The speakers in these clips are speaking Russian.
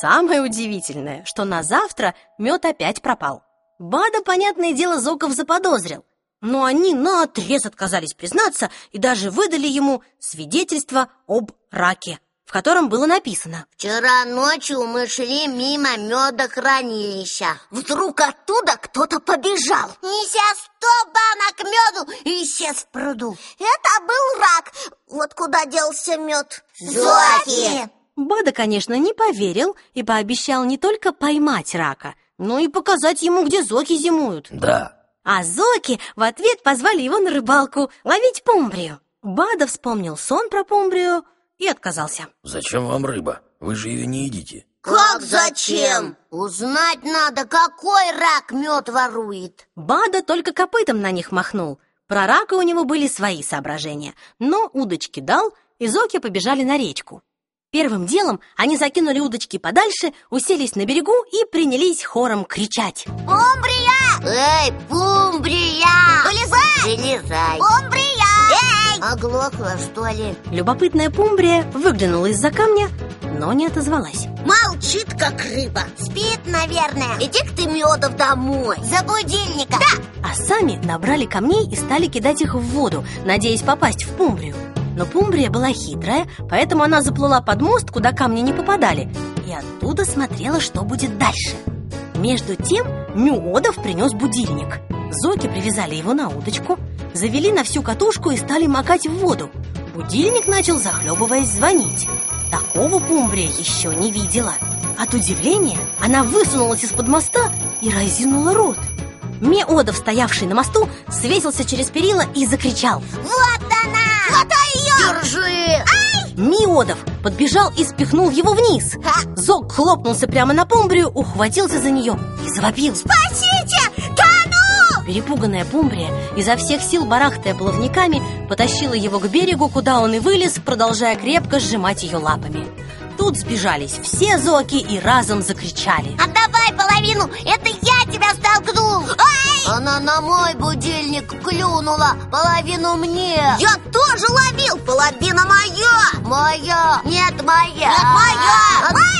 Самое удивительное, что на завтра мед опять пропал. Бада, понятное дело, Зоков заподозрил. Но они наотрез отказались признаться и даже выдали ему свидетельство об раке, в котором было написано Вчера ночью мы шли мимо медохранилища. Вдруг оттуда кто-то побежал, неся сто банок меду и исчез в пруду. Это был рак. Вот куда делся мед. Зоки! Бада, конечно, не поверил и пообещал не только поймать рака, но и показать ему, где зоки зимуют. Да, А зоки в ответ позвали его на рыбалку ловить помбрию. Бада вспомнил сон про помбрию и отказался. зачем вам рыба? Вы же ее не едите. Как зачем? Узнать надо, какой рак мед ворует. Бада только копытом на них махнул. Про рака у него были свои соображения, но удочки дал, и зоки побежали на речку. Первым делом они закинули удочки подальше, уселись на берегу и принялись хором кричать. Помбрия! Эй, Пумбрия! Вылезай! Вылезай! Помбрия! Эй! Оглохла, что ли? Любопытная пумбрия выглянула из-за камня, но не отозвалась. Молчит, как рыба Спит, наверное Иди-ка ты, Медов, домой За будильником Да! А сами набрали камней и стали кидать их в воду, надеясь попасть в пумбрию. Но пумбрия была хитрая, поэтому она заплыла под мост, куда камни не попадали, и оттуда смотрела, что будет дальше. Между тем Мюодов принес будильник. Зоки привязали его на удочку, завели на всю катушку и стали макать в воду. Будильник начал, захлебываясь, звонить. Такого пумбрия еще не видела. От удивления она высунулась из-под моста и разинула рот. Меодов, стоявший на мосту, свесился через перила и закричал. Вот она! Хватай Держи! Миодов подбежал и спихнул его вниз. А? Зок хлопнулся прямо на помбрию, ухватился за нее и завопил. Спасите! Тону! Перепуганная Пумбрия, изо всех сил барахтая плавниками, потащила его к берегу, куда он и вылез, продолжая крепко сжимать ее лапами. Тут сбежались все зоки и разом закричали. Отдавай половину, это я тебя столкнул! Ай! Она на мой будильник клюнула, половину мне Я тоже ловил, половина моя Моя! Нет, моя! Нет, моя! Моя!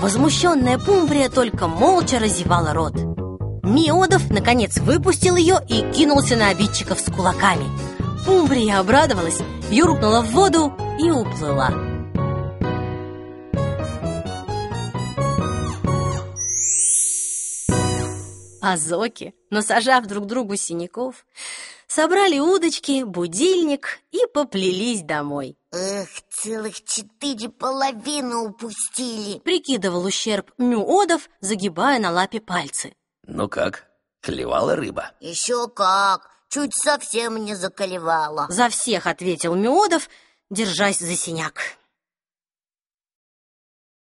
Возмущенная Пумбрия только молча разевала рот. Миодов, наконец, выпустил ее и кинулся на обидчиков с кулаками. Пумбрия обрадовалась, юркнула в воду и уплыла. А зоки, насажав друг другу синяков, собрали удочки, будильник и поплелись домой. Эх, целых четыре половины упустили Прикидывал ущерб Мюодов, загибая на лапе пальцы. Ну как, клевала рыба? Еще как, чуть совсем не заколевала За всех ответил Мюодов, держась за синяк.